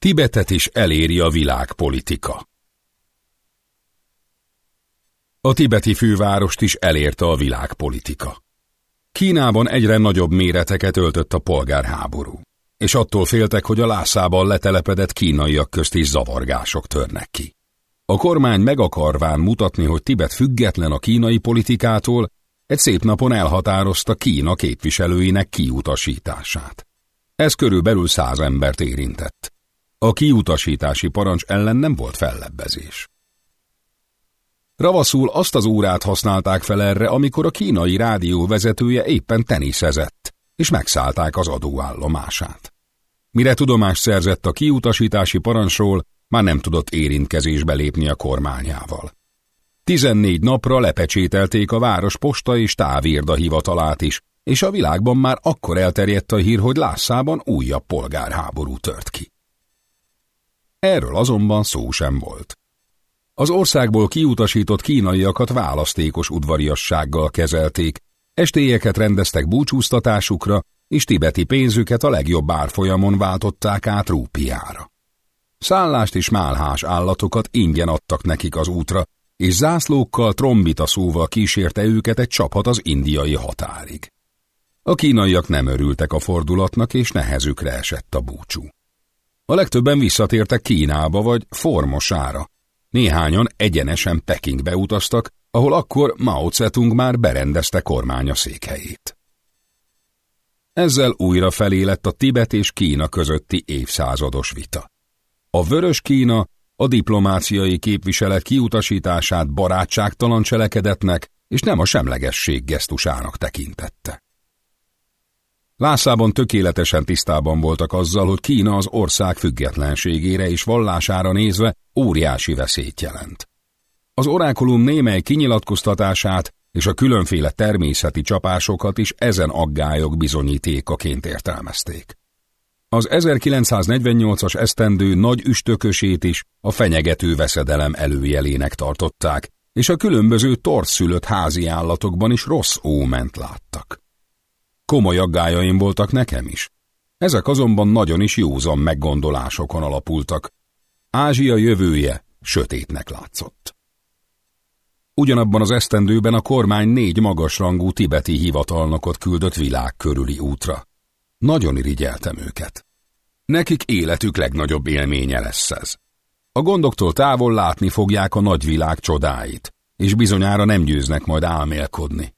Tibetet is eléri a világpolitika. A tibeti fővárost is elérte a világpolitika. Kínában egyre nagyobb méreteket öltött a polgárháború, és attól féltek, hogy a Lászában letelepedett kínaiak közt is zavargások törnek ki. A kormány meg akarván mutatni, hogy Tibet független a kínai politikától, egy szép napon elhatározta Kína képviselőinek kiutasítását. Ez körülbelül száz embert érintett. A kiutasítási parancs ellen nem volt fellebbezés. Ravaszul azt az órát használták fel erre, amikor a kínai rádió vezetője éppen teniszezett, és megszállták az adóállomását. Mire tudomást szerzett a kiutasítási parancsról, már nem tudott érintkezésbe lépni a kormányával. Tizennégy napra lepecsételték a város posta és távírda hivatalát is, és a világban már akkor elterjedt a hír, hogy Lászában újabb polgárháború tört ki. Erről azonban szó sem volt. Az országból kiutasított kínaiakat választékos udvariassággal kezelték, estélyeket rendeztek búcsúztatásukra, és tibeti pénzüket a legjobb árfolyamon váltották át rúpiára. Szállást és málhás állatokat ingyen adtak nekik az útra, és zászlókkal, trombita szóval kísérte őket egy csapat az indiai határig. A kínaiak nem örültek a fordulatnak, és nehezükre esett a búcsú. A legtöbben visszatértek Kínába vagy Formosára. Néhányan egyenesen Pekingbe utaztak, ahol akkor Mao Zedong már berendezte kormánya székhelyét. Ezzel újra felé lett a Tibet és Kína közötti évszázados vita. A Vörös Kína a diplomáciai képviselet kiutasítását barátságtalan cselekedetnek és nem a semlegesség gesztusának tekintette. Lászában tökéletesen tisztában voltak azzal, hogy Kína az ország függetlenségére és vallására nézve óriási veszélyt jelent. Az orákulum némely kinyilatkoztatását és a különféle természeti csapásokat is ezen aggályok bizonyítékaként értelmezték. Az 1948-as esztendő nagy üstökösét is a fenyegető veszedelem előjelének tartották, és a különböző torszülött házi állatokban is rossz óment láttak. Komoly aggájaim voltak nekem is. Ezek azonban nagyon is józan meggondolásokon alapultak. Ázsia jövője sötétnek látszott. Ugyanabban az esztendőben a kormány négy magasrangú tibeti hivatalnokot küldött világ körüli útra. Nagyon irigyeltem őket. Nekik életük legnagyobb élménye lesz ez. A gondoktól távol látni fogják a nagyvilág csodáit, és bizonyára nem győznek majd álmélkodni.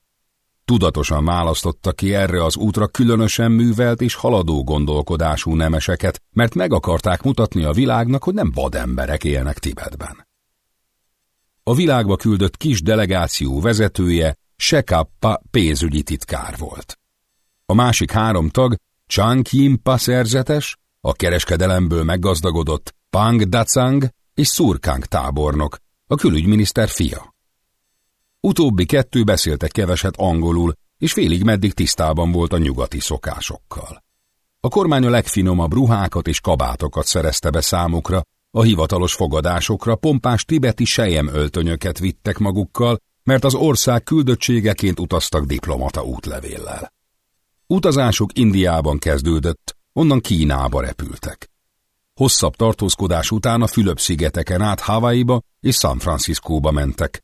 Tudatosan választotta ki erre az útra különösen művelt és haladó gondolkodású nemeseket, mert meg akarták mutatni a világnak, hogy nem vademberek élnek Tibetben. A világba küldött kis delegáció vezetője Sekappa pénzügyi titkár volt. A másik három tag Chang Yimpa szerzetes, a kereskedelemből meggazdagodott Pang Dacang és Surkang tábornok, a külügyminiszter fia. Utóbbi kettő beszélt egy keveset angolul, és félig meddig tisztában volt a nyugati szokásokkal. A kormány a legfinomabb ruhákat és kabátokat szerezte be számukra, a hivatalos fogadásokra pompás tibeti sejem öltönyöket vittek magukkal, mert az ország küldöttségeként utaztak diplomata útlevéllel. Utazásuk Indiában kezdődött, onnan Kínába repültek. Hosszabb tartózkodás után a Fülöp-szigeteken át Hawaii-ba és San Franciscóba mentek,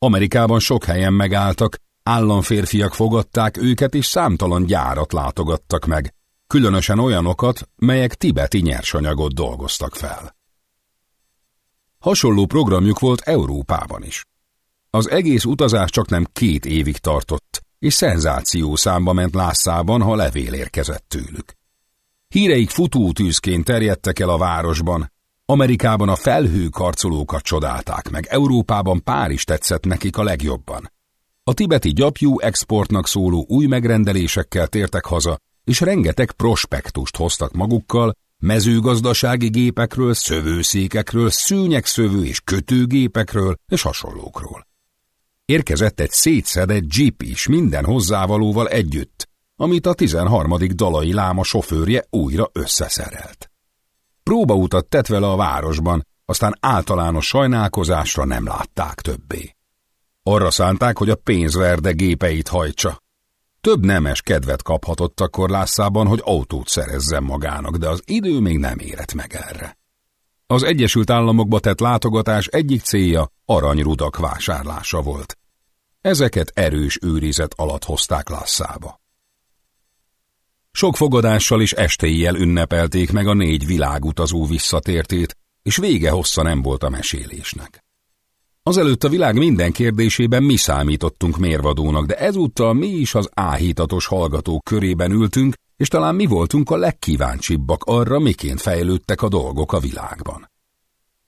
Amerikában sok helyen megálltak, államférfiak fogadták őket, és számtalan gyárat látogattak meg, különösen olyanokat, melyek tibeti nyersanyagot dolgoztak fel. Hasonló programjuk volt Európában is. Az egész utazás csak nem két évig tartott, és szenzáció számba ment Lászában, ha levél érkezett tőlük. Híreik futótűzként terjedtek el a városban, Amerikában a felhőkarcolókat csodálták meg, Európában Párizs tetszett nekik a legjobban. A tibeti gyapjú exportnak szóló új megrendelésekkel tértek haza, és rengeteg prospektust hoztak magukkal, mezőgazdasági gépekről, szövőszékekről, szőnyegszövő és kötőgépekről és hasonlókról. Érkezett egy szétszedett jeep is minden hozzávalóval együtt, amit a 13. dalai láma sofőrje újra összeszerelt. Próbautat tett vele a városban, aztán általános sajnálkozásra nem látták többé. Arra szánták, hogy a pénzverde gépeit hajtsa. Több nemes kedvet kaphatott akkor Lászában, hogy autót szerezzen magának, de az idő még nem érett meg erre. Az Egyesült Államokba tett látogatás egyik célja aranyrudak vásárlása volt. Ezeket erős őrizet alatt hozták Lasszába. Sok fogadással és estéjjel ünnepelték meg a négy világutazó visszatértét, és vége hossza nem volt a mesélésnek. Azelőtt a világ minden kérdésében mi számítottunk mérvadónak, de ezúttal mi is az áhítatos hallgatók körében ültünk, és talán mi voltunk a legkíváncsibbak arra, miként fejlődtek a dolgok a világban.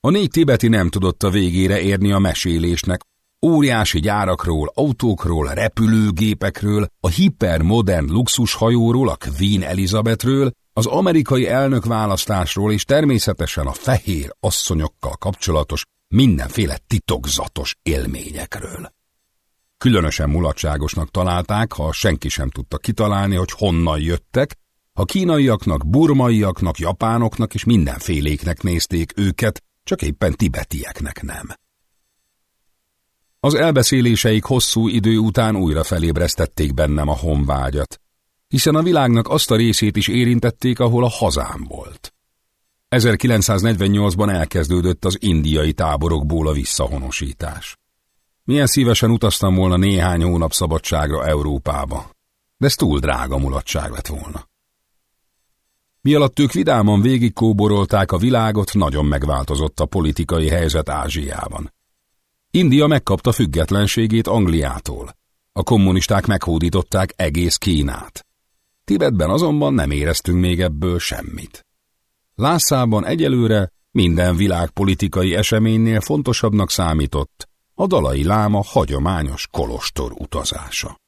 A négy tibeti nem tudott a végére érni a mesélésnek, óriási gyárakról, autókról, repülőgépekről, a hipermodern luxushajóról, a Queen Elizabethről, az amerikai elnök választásról és természetesen a fehér asszonyokkal kapcsolatos mindenféle titokzatos élményekről. Különösen mulatságosnak találták, ha senki sem tudta kitalálni, hogy honnan jöttek, a kínaiaknak, burmaiaknak, japánoknak és mindenféléknek nézték őket, csak éppen tibetieknek nem. Az elbeszéléseik hosszú idő után újra felébresztették bennem a honvágyat, hiszen a világnak azt a részét is érintették, ahol a hazám volt. 1948-ban elkezdődött az indiai táborokból a visszahonosítás. Milyen szívesen utaztam volna néhány hónap szabadságra Európába, de ez túl drága mulatság lett volna. Mi ők vidáman végigkóborolták a világot, nagyon megváltozott a politikai helyzet Ázsiában. India megkapta függetlenségét Angliától. A kommunisták meghódították egész Kínát. Tibetben azonban nem éreztünk még ebből semmit. Lászában egyelőre minden világpolitikai eseménynél fontosabbnak számított a dalai láma hagyományos kolostor utazása.